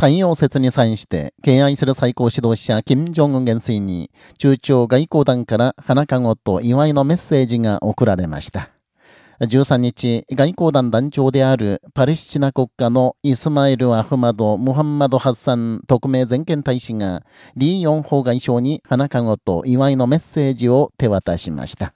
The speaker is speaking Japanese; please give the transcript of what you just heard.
太陽節に際して、敬愛する最高指導者、金正恩元帥に、中朝外交団から花籠と祝いのメッセージが送られました。13日、外交団団長であるパレスチナ国家のイスマイル・アフマド・ムハンマド・ハッサン特命全権大使が、リー・ヨンホ外相に花籠と祝いのメッセージを手渡しました。